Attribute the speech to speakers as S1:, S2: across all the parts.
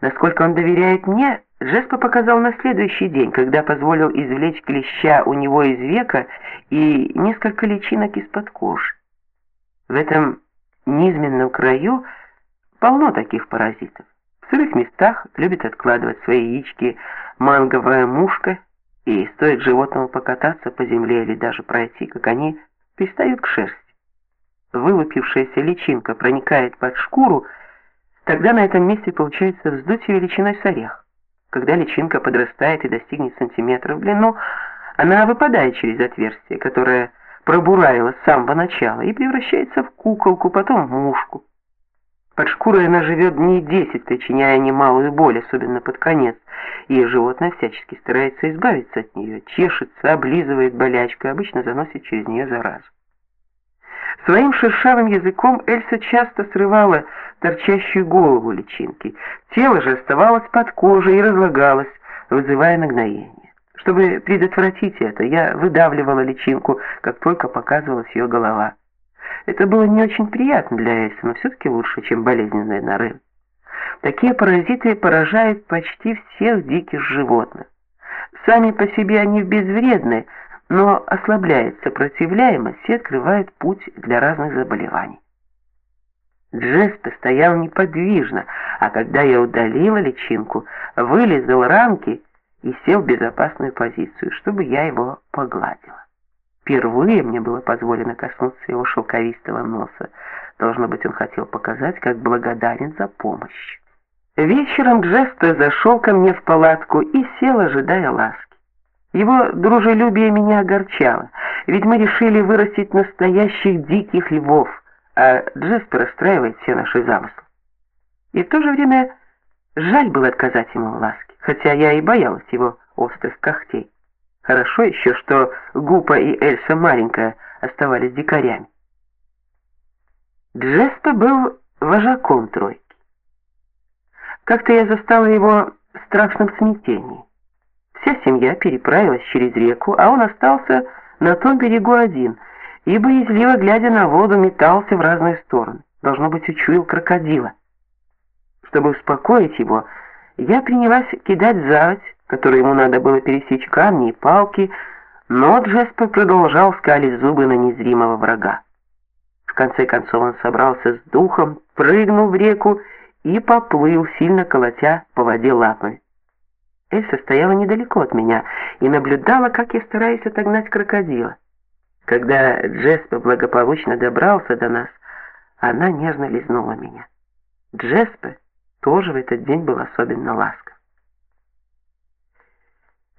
S1: Насколько он доверяет мне, Джеспо показал на следующий день, когда позволил извлечь клеща у него из века и несколько личинок из-под кожи. В этом низменном краю полно таких паразитов. В сырых местах любит откладывать свои яички манговая мушка, и стоит животному покататься по земле или даже пройти, как они пристают к шерсти. Вылупившаяся личинка проникает под шкуру, тогда на этом месте получается вздутие величиной с орех. Когда личинка подрастает и достигнет сантиметра в длину, она выпадает через отверстие, которое пробуравила с самого начала, и превращается в куколку, потом в мушку. Под шкурой она живет дней десять, причиняя немалую боль, особенно под конец, и животное всячески старается избавиться от нее, чешется, облизывает болячку и обычно заносит через нее заразу. Своим шершавым языком Эльса часто срывала торчащую голову личинки. Тело же оставалось под кожей и разлагалось, вызывая нагноение. Чтобы предотвратить это, я выдавливала личинку, как только показывалась ее голова. Это было не очень приятно для Эльсы, но все-таки лучше, чем болезненные норы. Такие паразиты поражают почти всех диких животных. Сами по себе они безвредны, но ослабляет сопротивляемость и открывает путь для разных заболеваний. Джеспе стоял неподвижно, а когда я удалила личинку, вылезал рамки и сел в безопасную позицию, чтобы я его погладила. Впервые мне было позволено коснуться его шелковистого носа. Должно быть, он хотел показать, как благодарен за помощь. Вечером Джеспе зашел ко мне в палатку и сел, ожидая ласки. Его дружелюбие меня огорчало, ведь мы решили вырастить настоящих диких львов, а Джеспер расстраивает все наши замыслы. И в то же время жаль было отказать ему в ласке, хотя я и боялась его острых когтей. Хорошо еще, что Гупа и Эльса маленькая оставались дикарями. Джеспа был вожаком тройки. Как-то я застала его в страшном смятении. Вся семья переправилась через реку, а он остался на том берегу один, и боязливо глядя на воду метался в разные стороны. Должно быть, учуял крокодила. Чтобы успокоить его, я принялась кидать заводь, которой ему надо было пересечь камни и палки, но Джеспер продолжал скалить зубы на незримого врага. В конце концов он собрался с духом, прыгнул в реку и поплыл, сильно колотя по воде лапами. Эльса стояла недалеко от меня и наблюдала, как я стараюсь отогнать крокодила. Когда Джеспе благополучно добрался до нас, она нежно лизнула меня. Джеспе тоже в этот день был особенно ласков.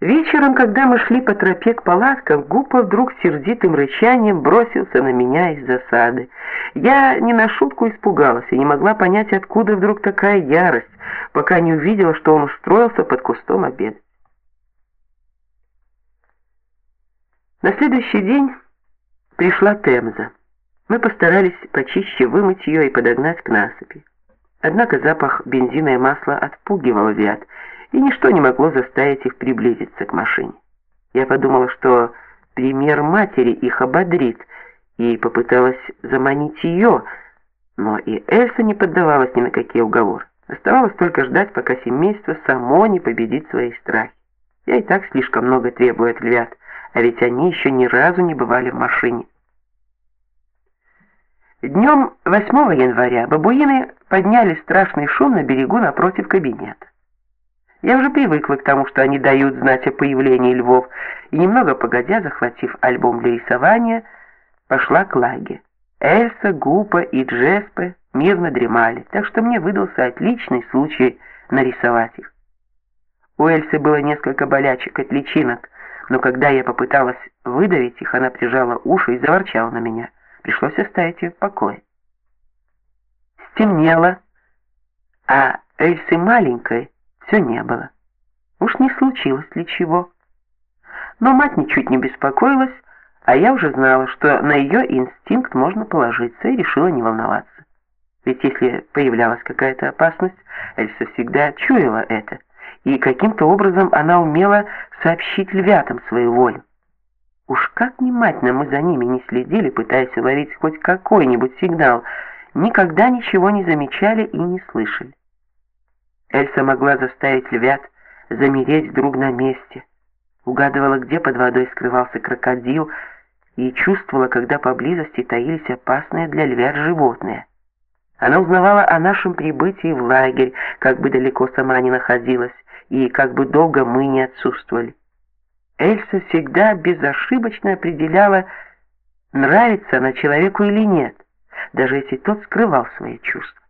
S1: Вечером, когда мы шли по тропе к палаткам, Гупа вдруг сердитым рычанием бросился на меня из засады. Я не на шутку испугалась и не могла понять, откуда вдруг такая ярость, пока не увидела, что он устроился под кустом обед. На следующий день пришла Темза. Мы постарались почище вымыть ее и подогнать к насыпи. Однако запах бензина и масла отпугивал вят, и ничто не могло заставить их приблизиться к машине. Я подумала, что пример матери их ободрит, и попыталась заманить ее, но и Эльса не поддавалась ни на какие уговоры. Оставалось только ждать, пока семейство само не победит свои страхи. Я и так слишком много требую от львят, а ведь они еще ни разу не бывали в машине. Днем 8 января бабуины подняли страшный шум на берегу напротив кабинета. Я уже привыкла к тому, что они дают знать о появлении львов, и немного погодя, захватив альбом для рисования, пошла к лаге. Эльса, Гупа и Джеспе мирно дремали, так что мне выдался отличный случай нарисовать их. У Эльсы было несколько болячек от личинок, но когда я попыталась выдавить их, она прижала уши и заворчала на меня. Пришлось оставить ее в покое. Стемнело, а Эльсы маленькой все не было. Уж не случилось ли чего. Но мать ничуть не беспокоилась, а я уже знала, что на ее инстинкт можно положиться, и решила не волноваться. Ведь если появлялась какая-то опасность, Эльса всегда чуяла это, и каким-то образом она умела сообщить львятам свою волю. Уж как внимательно мы за ними не следили, пытаясь уловить хоть какой-нибудь сигнал, никогда ничего не замечали и не слышали. Эльса могла заставить львят замереть вдруг на месте, угадывала, где под водой скрывался крокодил, и чувствовала, когда поблизости таились опасные для львят животные. Она узнавала о нашем прибытии в лагерь, как бы далеко сама не находилась, и как бы долго мы не отсутствовали. Эльса всегда безошибочно определяла, нравится она человеку или нет, даже если тот скрывал свои чувства.